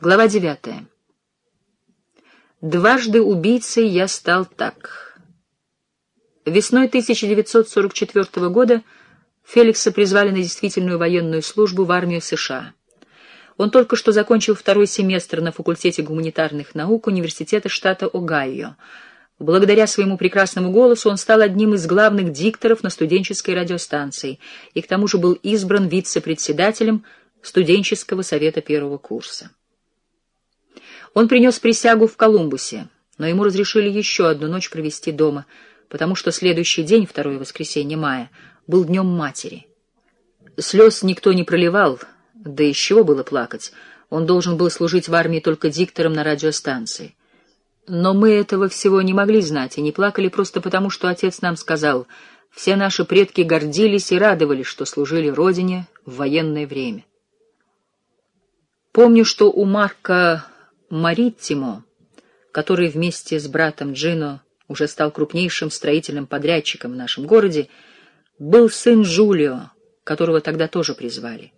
Глава девятая. Дважды убийцей я стал так. Весной 1944 года Феликса призвали на действительную военную службу в армию США. Он только что закончил второй семестр на факультете гуманитарных наук Университета штата Огайо. Благодаря своему прекрасному голосу он стал одним из главных дикторов на студенческой радиостанции и к тому же был избран вице-председателем студенческого совета первого курса. Он принес присягу в Колумбусе, но ему разрешили еще одну ночь провести дома, потому что следующий день, второе воскресенье мая, был днем матери. Слез никто не проливал, да из чего было плакать. Он должен был служить в армии только диктором на радиостанции. Но мы этого всего не могли знать и не плакали просто потому, что отец нам сказал, все наши предки гордились и радовались, что служили родине в военное время. Помню, что у Марка Мариттимо, который вместе с братом Джино уже стал крупнейшим строительным подрядчиком в нашем городе, был сын Джулио, которого тогда тоже призвали.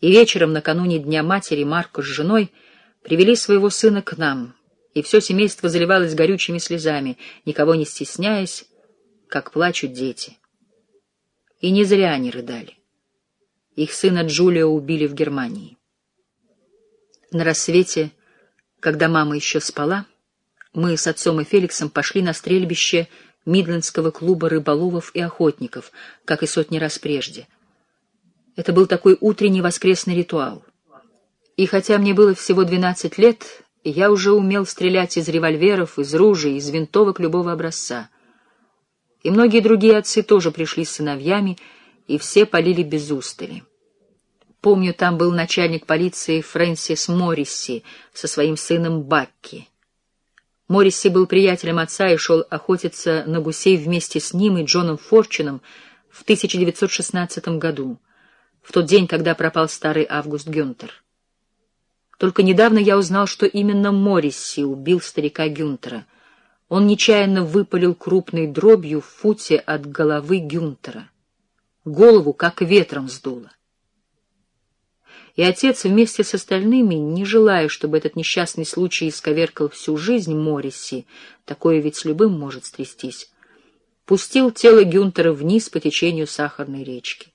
И вечером накануне Дня матери Марко с женой привели своего сына к нам, и все семейство заливалось горючими слезами, никого не стесняясь, как плачут дети. И не зря они рыдали. Их сына Джулио убили в Германии. На рассвете когда мама еще спала, мы с отцом и Феликсом пошли на стрельбище Мидлендского клуба рыболовов и охотников, как и сотни раз прежде. Это был такой утренний воскресный ритуал. И хотя мне было всего двенадцать лет, я уже умел стрелять из револьверов, из ружей, из винтовок любого образца. И многие другие отцы тоже пришли с сыновьями, и все полили без устали. Помню, там был начальник полиции Фрэнсис Морриси со своим сыном Бакки. Морриси был приятелем отца и шел охотиться на гусей вместе с ним и Джоном Форчуном в 1916 году, в тот день, когда пропал старый Август Гюнтер. Только недавно я узнал, что именно Морриси убил старика Гюнтера. Он нечаянно выпалил крупной дробью в футе от головы Гюнтера. Голову как ветром сдуло и отец вместе с остальными, не желая, чтобы этот несчастный случай исковеркал всю жизнь Морриси, такое ведь с любым может стрястись, пустил тело Гюнтера вниз по течению сахарной речки.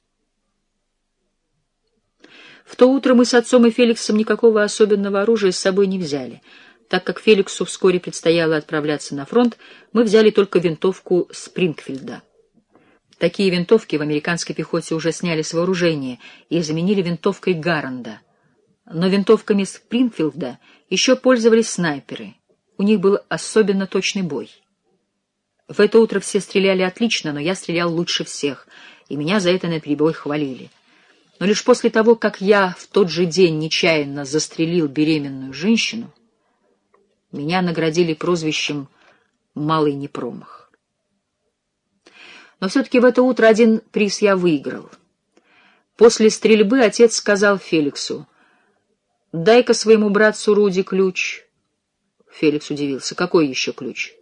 В то утро мы с отцом и Феликсом никакого особенного оружия с собой не взяли. Так как Феликсу вскоре предстояло отправляться на фронт, мы взяли только винтовку Спрингфильда. Такие винтовки в американской пехоте уже сняли с вооружения и заменили винтовкой Гарранда. Но винтовками Спрингфилда еще пользовались снайперы. У них был особенно точный бой. В это утро все стреляли отлично, но я стрелял лучше всех, и меня за это на наперебой хвалили. Но лишь после того, как я в тот же день нечаянно застрелил беременную женщину, меня наградили прозвищем «Малый непромах». Но все-таки в это утро один приз я выиграл. После стрельбы отец сказал Феликсу, «Дай-ка своему братцу Руди ключ». Феликс удивился, «Какой еще ключ?»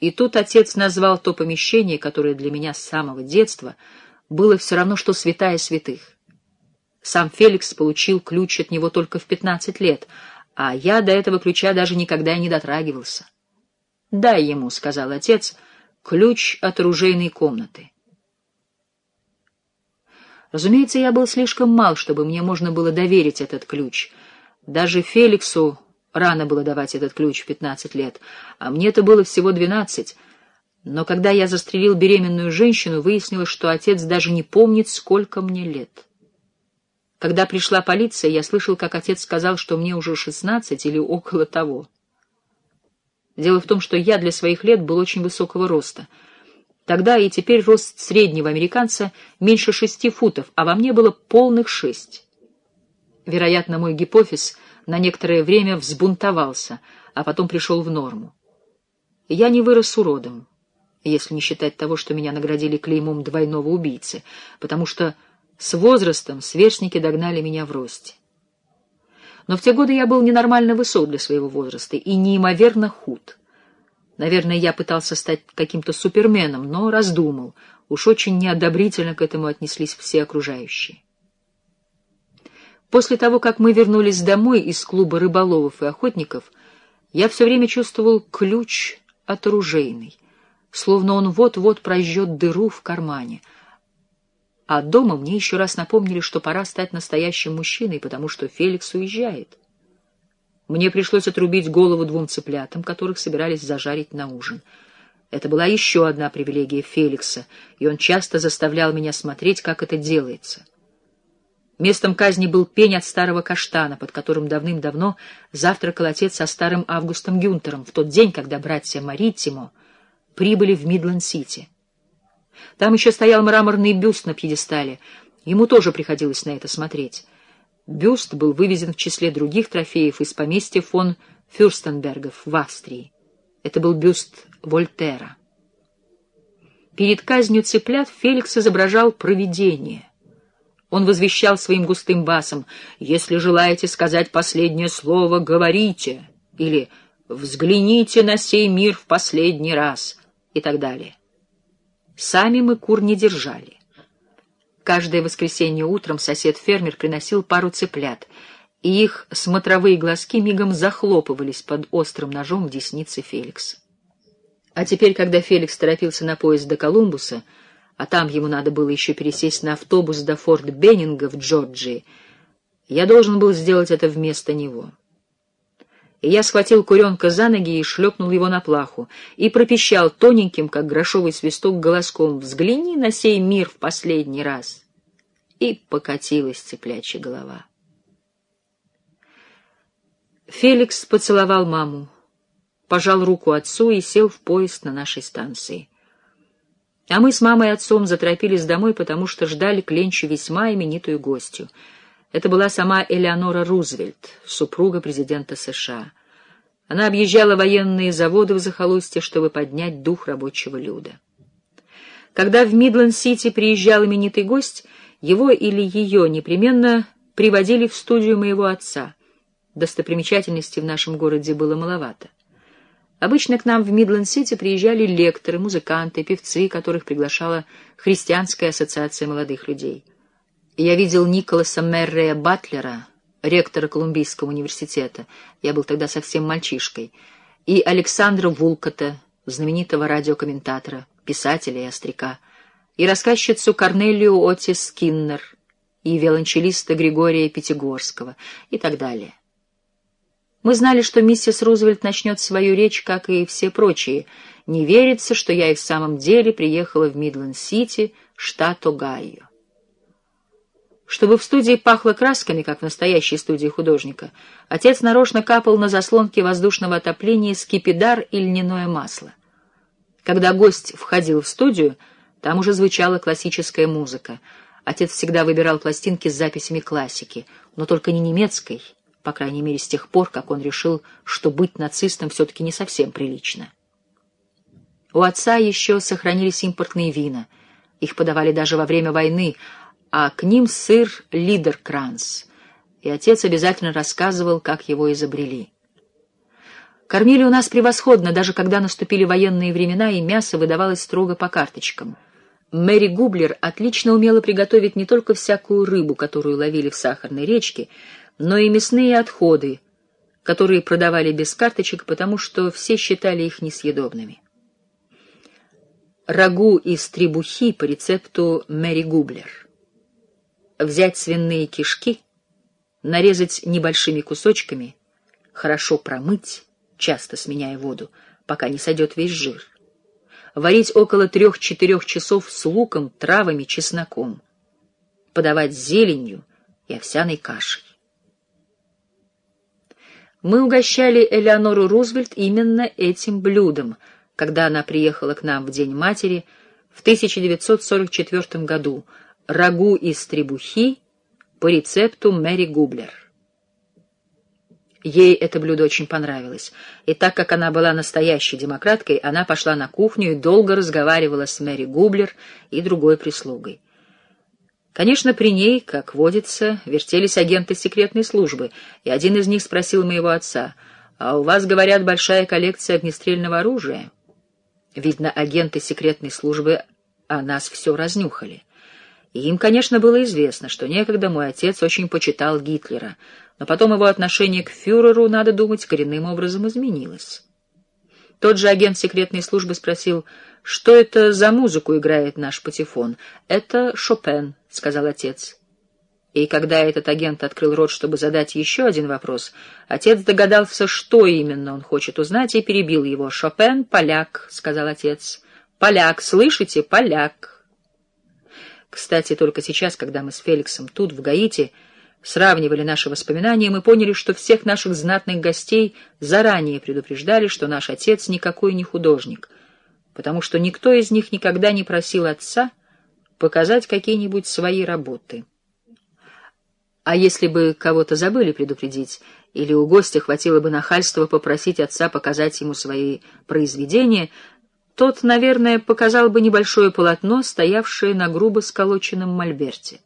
И тут отец назвал то помещение, которое для меня с самого детства было все равно, что святая святых. Сам Феликс получил ключ от него только в пятнадцать лет, а я до этого ключа даже никогда не дотрагивался. «Дай ему», — сказал отец, — ключ от оружейной комнаты. Разумеется, я был слишком мал, чтобы мне можно было доверить этот ключ. Даже Феликсу рано было давать этот ключ в пятнадцать лет, а мне-то было всего двенадцать. Но когда я застрелил беременную женщину, выяснилось, что отец даже не помнит, сколько мне лет. Когда пришла полиция, я слышал, как отец сказал, что мне уже шестнадцать или около того. Дело в том, что я для своих лет был очень высокого роста. Тогда и теперь рост среднего американца меньше шести футов, а во мне было полных шесть. Вероятно, мой гипофиз на некоторое время взбунтовался, а потом пришел в норму. Я не вырос уродом, если не считать того, что меня наградили клеймом двойного убийцы, потому что с возрастом сверстники догнали меня в росте. Но в те годы я был ненормально высок для своего возраста и неимоверно худ. Наверное, я пытался стать каким-то суперменом, но раздумал. Уж очень неодобрительно к этому отнеслись все окружающие. После того, как мы вернулись домой из клуба рыболовов и охотников, я все время чувствовал ключ от оружейной, словно он вот-вот прожжет дыру в кармане. А дома мне еще раз напомнили, что пора стать настоящим мужчиной, потому что Феликс уезжает. Мне пришлось отрубить голову двум цыплятам, которых собирались зажарить на ужин. Это была еще одна привилегия Феликса, и он часто заставлял меня смотреть, как это делается. Местом казни был пень от старого каштана, под которым давным-давно завтракал отец со старым Августом Гюнтером в тот день, когда братья Маритимо прибыли в Мидленд-Сити. Там еще стоял мраморный бюст на пьедестале. Ему тоже приходилось на это смотреть. Бюст был вывезен в числе других трофеев из поместья фон Фюрстенбергов в Австрии. Это был бюст Вольтера. Перед казнью цыплят Феликс изображал провидение. Он возвещал своим густым басом «Если желаете сказать последнее слово, говорите» или «Взгляните на сей мир в последний раз» и так далее. Сами мы кур не держали. Каждое воскресенье утром сосед-фермер приносил пару цыплят, и их смотровые глазки мигом захлопывались под острым ножом в деснице Феликса. А теперь, когда Феликс торопился на поезд до Колумбуса, а там ему надо было еще пересесть на автобус до Форт Беннинга в Джорджии, я должен был сделать это вместо него. Я схватил куренка за ноги и шлепнул его на плаху, и пропищал тоненьким, как грошовый свисток, голоском «Взгляни на сей мир в последний раз!» И покатилась цыплячья голова. Феликс поцеловал маму, пожал руку отцу и сел в поезд на нашей станции. А мы с мамой и отцом заторопились домой, потому что ждали к Ленчу весьма именитую гостью. Это была сама Элеонора Рузвельт, супруга президента США. Она объезжала военные заводы в захолустье, чтобы поднять дух рабочего люда. Когда в Мидленд-Сити приезжал именитый гость, его или ее непременно приводили в студию моего отца. Достопримечательностей в нашем городе было маловато. Обычно к нам в Мидленд-Сити приезжали лекторы, музыканты, певцы, которых приглашала Христианская ассоциация молодых людей. Я видел Николаса Меррея Батлера, ректора Колумбийского университета, я был тогда совсем мальчишкой, и Александра Вулкота, знаменитого радиокомментатора, писателя и остряка, и рассказчицу Корнелию Отис Скиннер, и виолончелиста Григория Пятигорского, и так далее. Мы знали, что миссис Рузвельт начнет свою речь, как и все прочие. Не верится, что я и в самом деле приехала в Мидленд-Сити, штат Огайо. Чтобы в студии пахло красками, как в настоящей студии художника, отец нарочно капал на заслонки воздушного отопления скипидар и льняное масло. Когда гость входил в студию, там уже звучала классическая музыка. Отец всегда выбирал пластинки с записями классики, но только не немецкой, по крайней мере с тех пор, как он решил, что быть нацистом все-таки не совсем прилично. У отца еще сохранились импортные вина. Их подавали даже во время войны, а к ним сыр Лидеркранс. И отец обязательно рассказывал, как его изобрели. Кормили у нас превосходно, даже когда наступили военные времена, и мясо выдавалось строго по карточкам. Мэри Гублер отлично умела приготовить не только всякую рыбу, которую ловили в сахарной речке, но и мясные отходы, которые продавали без карточек, потому что все считали их несъедобными. Рагу из требухи по рецепту Мэри Гублер. Взять свиные кишки, нарезать небольшими кусочками, хорошо промыть, часто сменяя воду, пока не сойдет весь жир. Варить около трех-четырех часов с луком, травами, чесноком. Подавать зеленью и овсяной кашей. Мы угощали Элеонору Рузвельт именно этим блюдом, когда она приехала к нам в День матери в 1944 году, рагу из требухи по рецепту Мэри Гублер. Ей это блюдо очень понравилось, и так как она была настоящей демократкой, она пошла на кухню и долго разговаривала с Мэри Гублер и другой прислугой. Конечно, при ней, как водится, вертелись агенты секретной службы, и один из них спросил моего отца, «А у вас, говорят, большая коллекция огнестрельного оружия?» Видно, агенты секретной службы о нас все разнюхали. И им, конечно, было известно, что некогда мой отец очень почитал Гитлера, но потом его отношение к фюреру, надо думать, коренным образом изменилось. Тот же агент секретной службы спросил, что это за музыку играет наш патефон. «Это Шопен», — сказал отец. И когда этот агент открыл рот, чтобы задать еще один вопрос, отец догадался, что именно он хочет узнать, и перебил его. «Шопен — поляк», — сказал отец. «Поляк, слышите? Поляк». Кстати, только сейчас, когда мы с Феликсом тут, в Гаити, сравнивали наши воспоминания, мы поняли, что всех наших знатных гостей заранее предупреждали, что наш отец никакой не художник, потому что никто из них никогда не просил отца показать какие-нибудь свои работы. А если бы кого-то забыли предупредить, или у гостя хватило бы нахальства попросить отца показать ему свои произведения, тот, наверное, показал бы небольшое полотно, стоявшее на грубо сколоченном мольберте.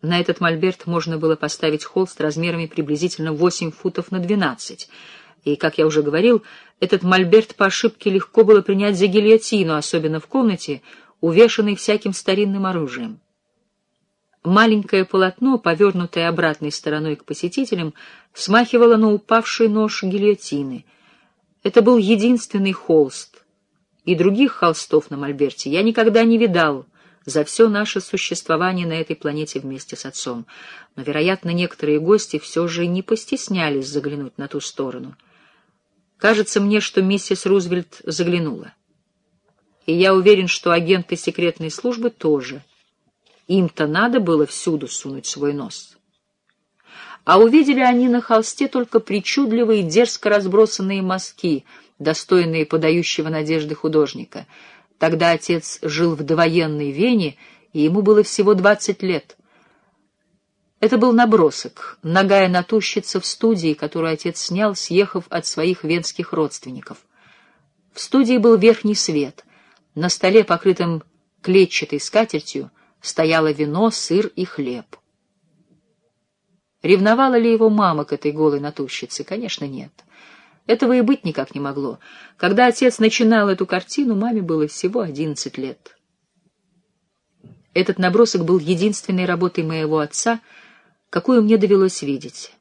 На этот мольберт можно было поставить холст размерами приблизительно 8 футов на 12, и, как я уже говорил, этот мольберт по ошибке легко было принять за гильотину, особенно в комнате, увешанной всяким старинным оружием. Маленькое полотно, повернутое обратной стороной к посетителям, смахивало на упавший нож гильотины. Это был единственный холст, и других холстов на мольберте я никогда не видал за все наше существование на этой планете вместе с отцом. Но, вероятно, некоторые гости все же не постеснялись заглянуть на ту сторону. Кажется мне, что миссис Рузвельт заглянула. И я уверен, что агенты секретной службы тоже — им-то надо было всюду сунуть свой нос. А увидели они на холсте только причудливые дерзко разбросанные мазки, достойные подающего надежды художника. Тогда отец жил в довоенной Вене, и ему было всего двадцать лет. Это был набросок, ногая натурщица в студии, которую отец снял, съехав от своих венских родственников. В студии был верхний свет. На столе, покрытом клетчатой скатертью, стояло вино, сыр и хлеб. Ревновала ли его мама к этой голой натурщице? Конечно, нет. Этого и быть никак не могло. Когда отец начинал эту картину, маме было всего одиннадцать лет. Этот набросок был единственной работой моего отца, какую мне довелось видеть.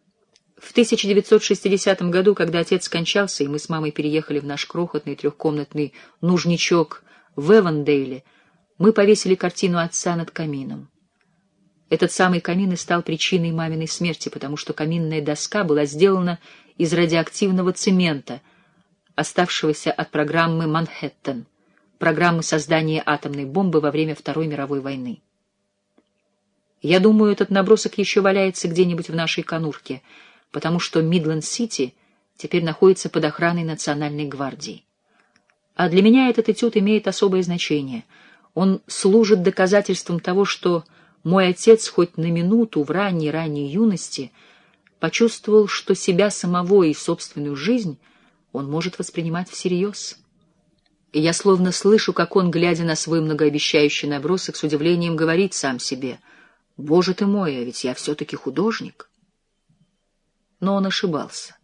В 1960 году, когда отец скончался, и мы с мамой переехали в наш крохотный трехкомнатный нужничок в Эвандейле, мы повесили картину отца над камином. Этот самый камин и стал причиной маминой смерти, потому что каминная доска была сделана из радиоактивного цемента, оставшегося от программы «Манхэттен», программы создания атомной бомбы во время Второй мировой войны. Я думаю, этот набросок еще валяется где-нибудь в нашей конурке, потому что Мидленд-Сити теперь находится под охраной Национальной гвардии. А для меня этот этюд имеет особое значение — он служит доказательством того, что мой отец хоть на минуту в ранней-ранней юности почувствовал, что себя самого и собственную жизнь он может воспринимать всерьез. И я словно слышу, как он, глядя на свой многообещающий набросок, с удивлением говорит сам себе, «Боже ты мой, а ведь я все-таки художник». Но он ошибался.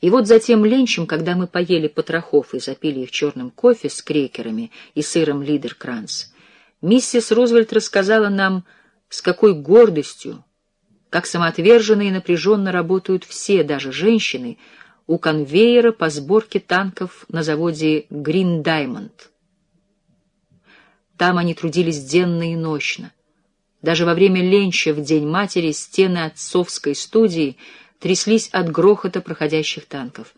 И вот затем ленчем, когда мы поели потрохов и запили их черным кофе с крекерами и сыром лидеркранц, миссис Рузвельт рассказала нам, с какой гордостью, как самоотверженно и напряженно работают все, даже женщины, у конвейера по сборке танков на заводе «Грин Даймонд». Там они трудились денно и нощно. Даже во время ленча в День матери стены отцовской студии — тряслись от грохота проходящих танков.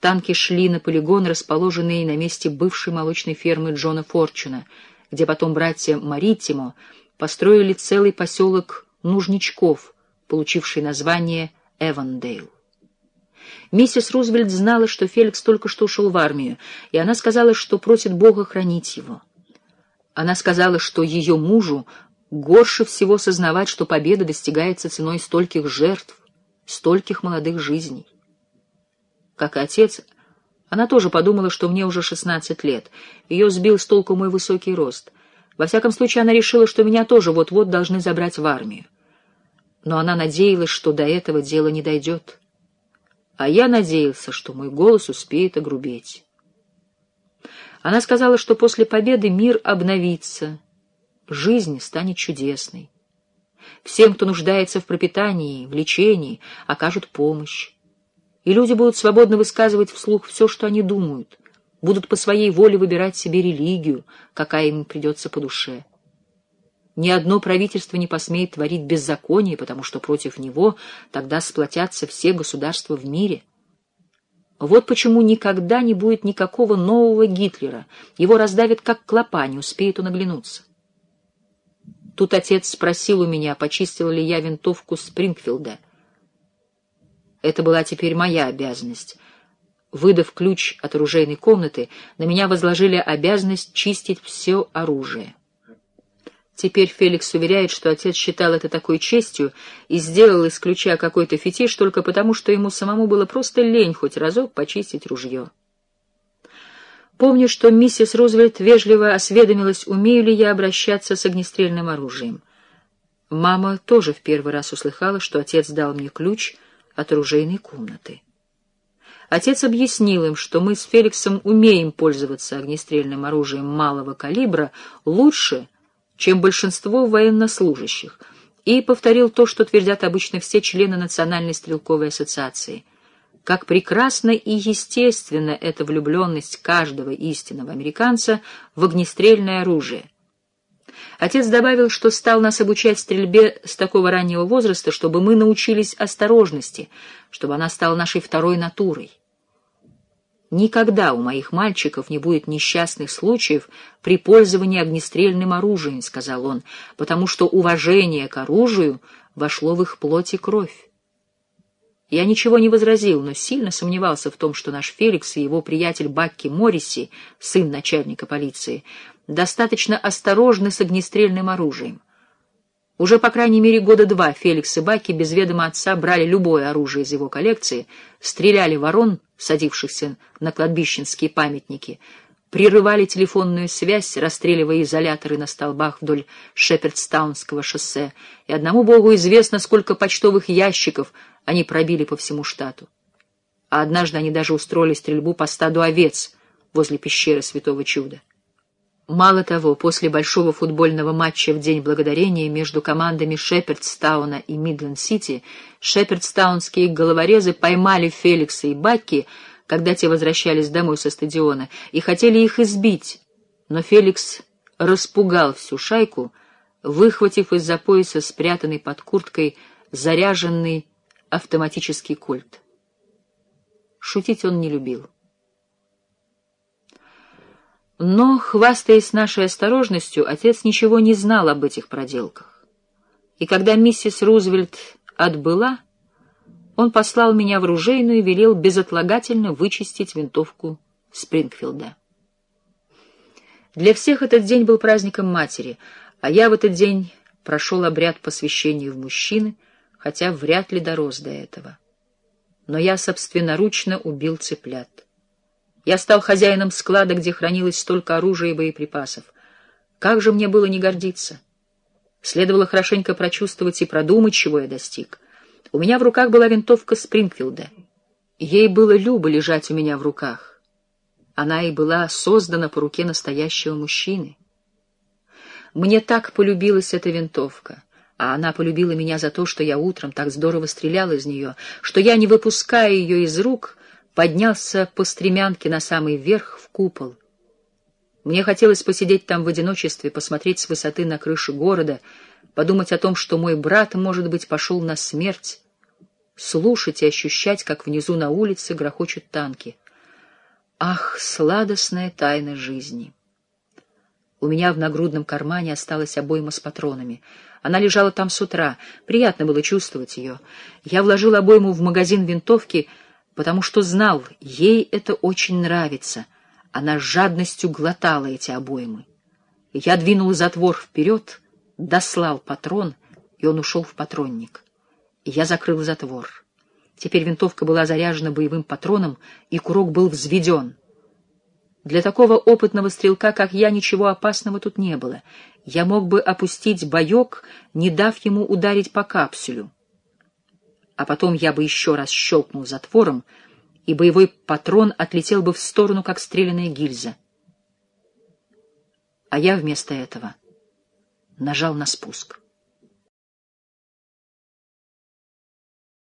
Танки шли на полигон, расположенный на месте бывшей молочной фермы Джона Форчуна, где потом братья Маритимо построили целый поселок Нужничков, получивший название Эвандейл. Миссис Рузвельт знала, что Феликс только что ушел в армию, и она сказала, что просит Бога хранить его. Она сказала, что ее мужу горше всего сознавать, что победа достигается ценой стольких жертв, стольких молодых жизней. Как и отец, она тоже подумала, что мне уже шестнадцать лет. Ее сбил с толку мой высокий рост. Во всяком случае, она решила, что меня тоже вот-вот должны забрать в армию. Но она надеялась, что до этого дело не дойдет. А я надеялся, что мой голос успеет огрубеть. Она сказала, что после победы мир обновится, жизнь станет чудесной. Всем, кто нуждается в пропитании, в лечении, окажут помощь. И люди будут свободно высказывать вслух все, что они думают, будут по своей воле выбирать себе религию, какая им придется по душе. Ни одно правительство не посмеет творить беззаконие, потому что против него тогда сплотятся все государства в мире. Вот почему никогда не будет никакого нового Гитлера. Его раздавят как клопа, не успеет он оглянуться. Тут отец спросил у меня, почистил ли я винтовку Спрингфилда. Это была теперь моя обязанность. Выдав ключ от оружейной комнаты, на меня возложили обязанность чистить все оружие. Теперь Феликс уверяет, что отец считал это такой честью и сделал из ключа какой-то фетиш только потому, что ему самому было просто лень хоть разок почистить ружье. Помню, что миссис Рузвельт вежливо осведомилась, умею ли я обращаться с огнестрельным оружием. Мама тоже в первый раз услыхала, что отец дал мне ключ от оружейной комнаты. Отец объяснил им, что мы с Феликсом умеем пользоваться огнестрельным оружием малого калибра лучше, чем большинство военнослужащих, и повторил то, что твердят обычно все члены Национальной стрелковой ассоциации — как прекрасна и естественна эта влюбленность каждого истинного американца в огнестрельное оружие. Отец добавил, что стал нас обучать стрельбе с такого раннего возраста, чтобы мы научились осторожности, чтобы она стала нашей второй натурой. Никогда у моих мальчиков не будет несчастных случаев при пользовании огнестрельным оружием, сказал он, потому что уважение к оружию вошло в их плоть и кровь. Я ничего не возразил, но сильно сомневался в том, что наш Феликс и его приятель Бакки Морриси, сын начальника полиции, достаточно осторожны с огнестрельным оружием. Уже по крайней мере года два Феликс и Бакки без ведома отца брали любое оружие из его коллекции, стреляли ворон, садившихся на кладбищенские памятники, прерывали телефонную связь, расстреливая изоляторы на столбах вдоль Шепердстаунского шоссе, и одному богу известно, сколько почтовых ящиков они пробили по всему штату. А однажды они даже устроили стрельбу по стаду овец возле пещеры Святого Чуда. Мало того, после большого футбольного матча в День Благодарения между командами Шепердстауна и Мидленд-Сити шепердстаунские головорезы поймали Феликса и Бакки, когда те возвращались домой со стадиона, и хотели их избить, но Феликс распугал всю шайку, выхватив из-за пояса спрятанный под курткой заряженный автоматический кольт. Шутить он не любил. Но, хвастаясь нашей осторожностью, отец ничего не знал об этих проделках. И когда миссис Рузвельт отбыла, он послал меня в ружейную и велел безотлагательно вычистить винтовку Спрингфилда. Для всех этот день был праздником матери, а я в этот день прошел обряд посвящения в мужчины — хотя вряд ли дорос до этого. Но я собственноручно убил цыплят. Я стал хозяином склада, где хранилось столько оружия и боеприпасов. Как же мне было не гордиться? Следовало хорошенько прочувствовать и продумать, чего я достиг. У меня в руках была винтовка Спрингфилда. Ей было любо лежать у меня в руках. Она и была создана по руке настоящего мужчины. Мне так полюбилась эта винтовка — а она полюбила меня за то, что я утром так здорово стрелял из нее, что я, не выпуская ее из рук, поднялся по стремянке на самый верх в купол. Мне хотелось посидеть там в одиночестве, посмотреть с высоты на крышу города, подумать о том, что мой брат, может быть, пошел на смерть, слушать и ощущать, как внизу на улице грохочут танки. Ах, сладостная тайна жизни! У меня в нагрудном кармане осталась обойма с патронами — она лежала там с утра. Приятно было чувствовать ее. Я вложил обойму в магазин винтовки, потому что знал, ей это очень нравится. Она с жадностью глотала эти обоймы. Я двинул затвор вперед, дослал патрон, и он ушел в патронник. Я закрыл затвор. Теперь винтовка была заряжена боевым патроном, и курок был взведен. Для такого опытного стрелка, как я, ничего опасного тут не было. Я мог бы опустить боек, не дав ему ударить по капсулю а потом я бы еще раз щелкнул затвором, и боевой патрон отлетел бы в сторону, как стрелянная гильза. А я вместо этого нажал на спуск.